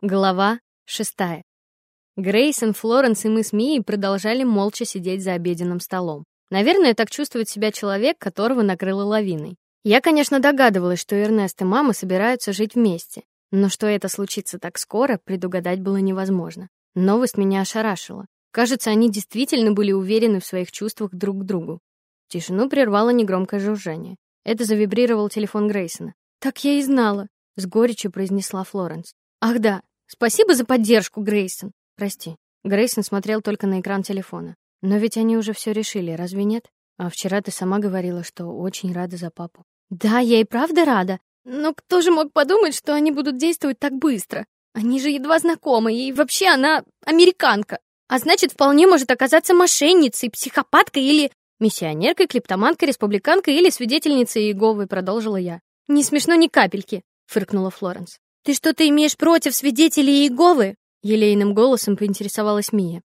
Глава шестая. Грейсон, Флоренс и мы с Мией продолжали молча сидеть за обеденным столом. Наверное, так чувствует себя человек, которого накрыло лавиной. Я, конечно, догадывалась, что Эрнест и мама собираются жить вместе, но что это случится так скоро, предугадать было невозможно. Новость меня ошарашила. Кажется, они действительно были уверены в своих чувствах друг к другу. Тишину прервало негромкое жужжание. Это завибрировал телефон Грейсона. Так я и знала, с горечью произнесла Флоренс. Ах да, спасибо за поддержку, Грейсон. Прости. Грейсон смотрел только на экран телефона. Но ведь они уже все решили, разве нет? А вчера ты сама говорила, что очень рада за папу. Да, я и правда рада. Но кто же мог подумать, что они будут действовать так быстро? Они же едва знакомы, и вообще она американка. А значит, вполне может оказаться мошенницей, психопаткой или миссионеркой, клептоманкой, республиканкой или свидетельницей Иеговы, продолжила я. Не смешно ни капельки, фыркнула Флоренс. Ты что-то имеешь против свидетелей Иеговы? елейным голосом поинтересовалась Мия.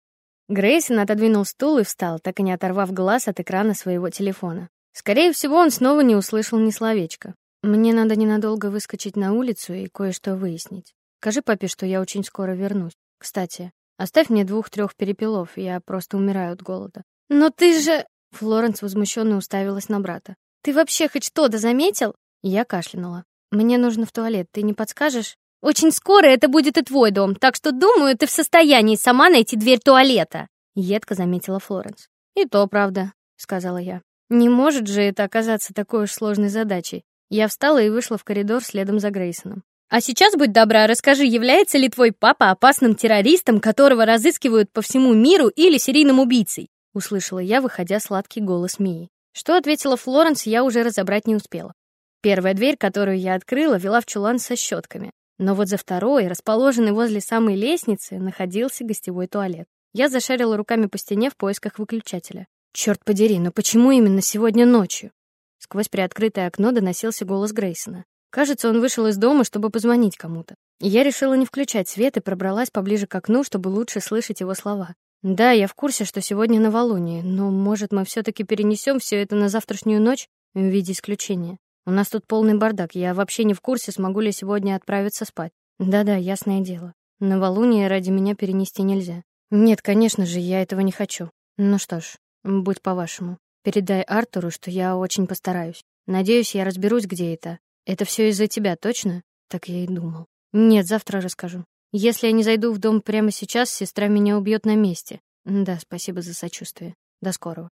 Грейсон отодвинул стул и встал, так и не оторвав глаз от экрана своего телефона. Скорее всего, он снова не услышал ни словечка. Мне надо ненадолго выскочить на улицу и кое-что выяснить. Скажи папе, что я очень скоро вернусь. Кстати, оставь мне двух-трех перепелов, я просто умираю от голода. Но ты же Флоренс возмущенно уставилась на брата. Ты вообще хоть что-то заметил? Я кашлянула. Мне нужно в туалет, ты не подскажешь? Очень скоро это будет и твой дом, так что, думаю, ты в состоянии сама найти дверь туалета, едко заметила Флоренс. И то правда, сказала я. Не может же это оказаться такой уж сложной задачей. Я встала и вышла в коридор следом за Грейсоном. А сейчас будь добра, расскажи, является ли твой папа опасным террористом, которого разыскивают по всему миру или серийным убийцей? услышала я, выходя сладкий голос Мии. Что ответила Флоренс, я уже разобрать не успела. Первая дверь, которую я открыла, вела в чулан со щетками. Но вот за второй, расположенный возле самой лестницы, находился гостевой туалет. Я зашарила руками по стене в поисках выключателя. Черт подери, но почему именно сегодня ночью? Сквозь приоткрытое окно доносился голос Грейсона. Кажется, он вышел из дома, чтобы позвонить кому-то. Я решила не включать свет и пробралась поближе к окну, чтобы лучше слышать его слова. Да, я в курсе, что сегодня новолуние, но, может, мы все таки перенесем все это на завтрашнюю ночь в виде исключения. У нас тут полный бардак. Я вообще не в курсе, смогу ли сегодня отправиться спать. Да-да, ясное дело. Новолуние ради меня перенести нельзя. Нет, конечно же, я этого не хочу. Ну что ж, будь по-вашему. Передай Артуру, что я очень постараюсь. Надеюсь, я разберусь, где это. Это все из-за тебя, точно? Так я и думал. Нет, завтра расскажу. Если я не зайду в дом прямо сейчас, сестра меня убьет на месте. Да, спасибо за сочувствие. До скорого.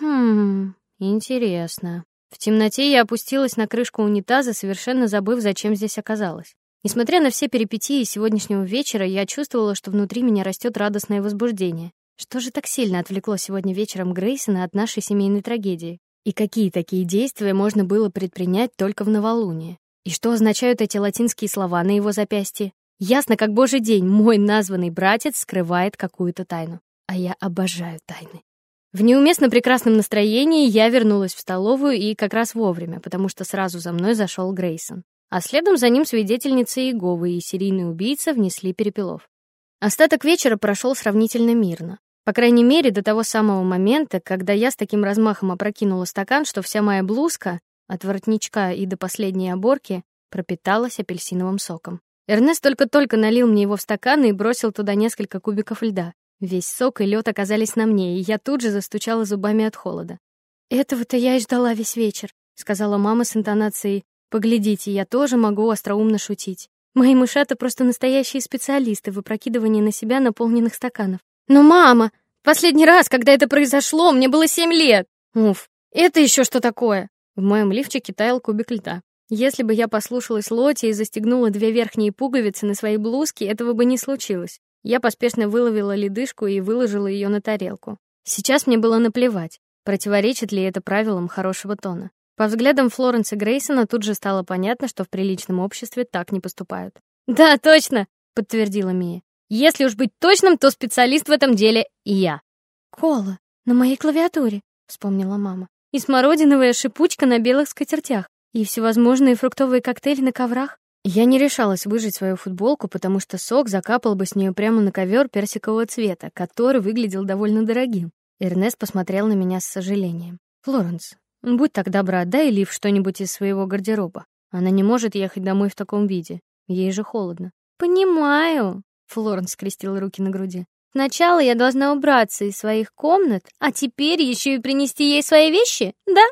Хм, интересно. В темноте я опустилась на крышку унитаза, совершенно забыв, зачем здесь оказалась. Несмотря на все перипетии сегодняшнего вечера, я чувствовала, что внутри меня растет радостное возбуждение. Что же так сильно отвлекло сегодня вечером Грейсона от нашей семейной трагедии? И какие такие действия можно было предпринять только в новолуние? И что означают эти латинские слова на его запястье? Ясно, как божий день, мой названный братец скрывает какую-то тайну. А я обожаю тайны. В неуместно прекрасном настроении я вернулась в столовую и как раз вовремя, потому что сразу за мной зашел Грейсон. А следом за ним свидетельница Иеговы и серийный убийца внесли перепелов. Остаток вечера прошел сравнительно мирно. По крайней мере, до того самого момента, когда я с таким размахом опрокинула стакан, что вся моя блузка, от воротничка и до последней оборки, пропиталась апельсиновым соком. Эрнест только-только налил мне его в стакан и бросил туда несколько кубиков льда. Весь сок и лед оказались на мне, и я тут же застучала зубами от холода. Этого-то я и ждала весь вечер, сказала мама с интонацией: "Поглядите, я тоже могу остроумно шутить. Мои мышата просто настоящие специалисты в опрокидывании на себя наполненных стаканов". "Но мама, последний раз, когда это произошло, мне было семь лет". "Уф, это еще что такое?" В моем лифчике таял кубик льда. Если бы я послушалась Лоти и застегнула две верхние пуговицы на своей блузке, этого бы не случилось. Я поспешно выловила ледышку и выложила ее на тарелку. Сейчас мне было наплевать, противоречит ли это правилам хорошего тона. По взглядам Флоренс и Грейсона тут же стало понятно, что в приличном обществе так не поступают. "Да, точно", подтвердила Мия. "Если уж быть точным, то специалист в этом деле я". "Кола на моей клавиатуре", вспомнила мама. "И смородиновая шипучка на белых скатертях, и всевозможные фруктовые коктейли на коврах. Я не решалась выжать свою футболку, потому что сок закапал бы с нее прямо на ковер персикового цвета, который выглядел довольно дорогим. Эрнест посмотрел на меня с сожалением. Флоренс, будь так добра, дай Лив что-нибудь из своего гардероба. Она не может ехать домой в таком виде. Ей же холодно. Понимаю. Флоренс скрестила руки на груди. Сначала я должна убраться из своих комнат, а теперь еще и принести ей свои вещи, да?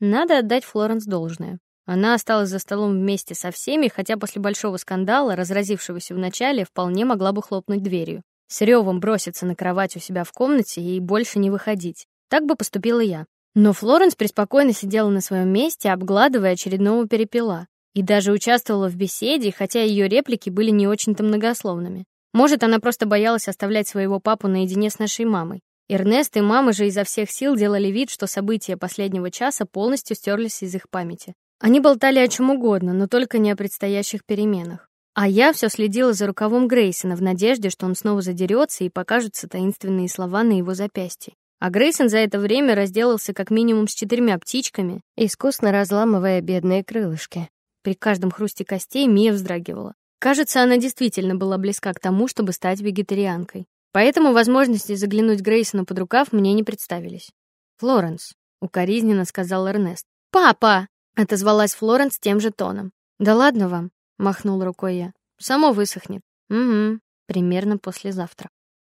Надо отдать Флоренс должное. Она осталась за столом вместе со всеми, хотя после большого скандала, разразившегося в начале, вполне могла бы хлопнуть дверью. С ревом броситься на кровать у себя в комнате и больше не выходить. Так бы поступила я. Но Флоренс преспокойно сидела на своем месте, обгладывая очередного перепела, и даже участвовала в беседе, хотя ее реплики были не очень-то многословными. Может, она просто боялась оставлять своего папу наедине с нашей мамой. Эрнест и мама же изо всех сил делали вид, что события последнего часа полностью стерлись из их памяти. Они болтали о чем угодно, но только не о предстоящих переменах. А я все следила за рукавом Грейсона в надежде, что он снова задерется и покажутся таинственные слова на его запястье. А Грейсон за это время разделался как минимум с четырьмя птичками, искусно разламывая бедные крылышки. При каждом хрусте костей Мия вздрагивала. Кажется, она действительно была близка к тому, чтобы стать вегетарианкой. Поэтому возможности заглянуть Грейсону под рукав мне не представились. Флоренс, укоризненно сказал Эрнест. Папа, отозвалась Флоренс тем же тоном. Да ладно вам, махнул рукой я. Само высохнет. Угу, примерно послезавтра.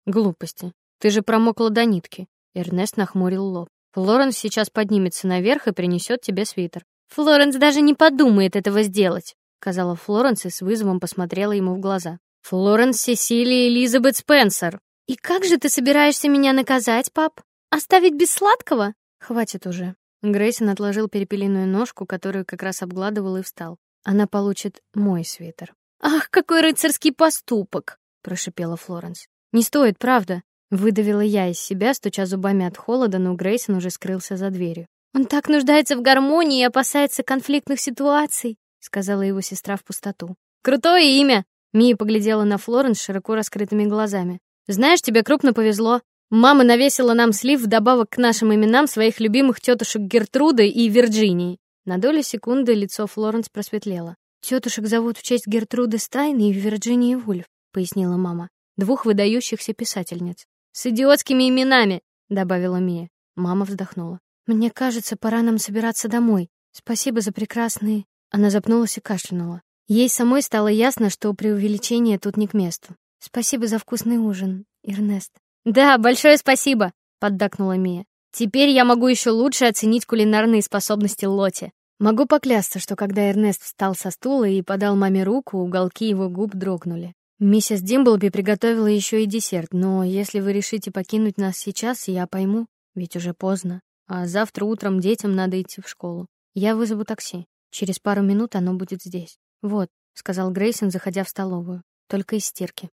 Глупости. Ты же промокла до нитки. Эрнест нахмурил лоб. Флоренс сейчас поднимется наверх и принесет тебе свитер. Флоренс даже не подумает этого сделать, сказала Флоренс и с вызовом посмотрела ему в глаза. Флоренс Сесилия Элизабет Спенсер. И как же ты собираешься меня наказать, пап? Оставить без сладкого? Хватит уже. Грейсон отложил перепелиную ножку, которую как раз обгладывал и встал. Она получит мой свитер. Ах, какой рыцарский поступок, прошипела Флоренс. Не стоит, правда, выдавила я из себя, стуча зубами от холода, но Грейсон уже скрылся за дверью. Он так нуждается в гармонии и опасается конфликтных ситуаций, сказала его сестра в пустоту. Крутое имя, Мия поглядела на Флоренс широко раскрытыми глазами. Знаешь, тебе крупно повезло. Мама навесила нам слив вдобавок к нашим именам своих любимых тетушек Гертруды и Вирджинии. На долю секунды лицо Флоренс просветлело. Тетушек зовут в честь Гертруды Стайн и Вирджинии Вульф, пояснила мама. Двух выдающихся писательниц. С идиотскими именами, добавила Мия. Мама вздохнула. Мне кажется, пора нам собираться домой. Спасибо за прекрасные. Она запнулась и кашлянула. Ей самой стало ясно, что преувеличение тут не к месту. Спасибо за вкусный ужин, Эрнест. Да, большое спасибо, поддакнула Мия. Теперь я могу еще лучше оценить кулинарные способности Лоти. Могу поклясться, что когда Эрнест встал со стула и подал маме руку, уголки его губ дрогнули. Миссис Димблби приготовила еще и десерт, но если вы решите покинуть нас сейчас, я пойму, ведь уже поздно. А завтра утром детям надо идти в школу. Я вызову такси. Через пару минут оно будет здесь. Вот, сказал Грейсон, заходя в столовую. Только из стирки.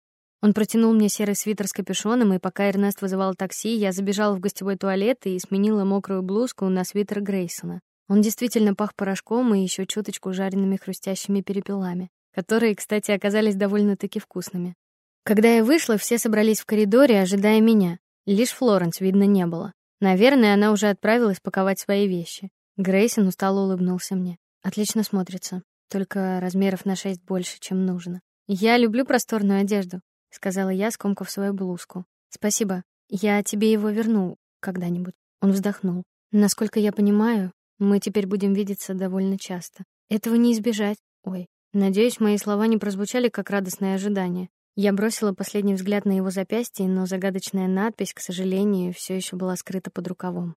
Он протянул мне серый свитер с капюшоном, и пока Эрнест вызывал такси, я забежала в гостевой туалет и сменила мокрую блузку на свитер Грейсона. Он действительно пах порошком и еще чуточку жареными хрустящими перепелами, которые, кстати, оказались довольно-таки вкусными. Когда я вышла, все собрались в коридоре, ожидая меня. Лишь Флоренс видно не было. Наверное, она уже отправилась паковать свои вещи. Грейсон устало улыбнулся мне. Отлично смотрится только размеров на шесть больше, чем нужно. Я люблю просторную одежду, сказала я, скомкав свою блузку. Спасибо. Я тебе его верну когда-нибудь. Он вздохнул. Насколько я понимаю, мы теперь будем видеться довольно часто. Этого не избежать. Ой, надеюсь, мои слова не прозвучали как радостное ожидание. Я бросила последний взгляд на его запястье, но загадочная надпись, к сожалению, все еще была скрыта под рукавом.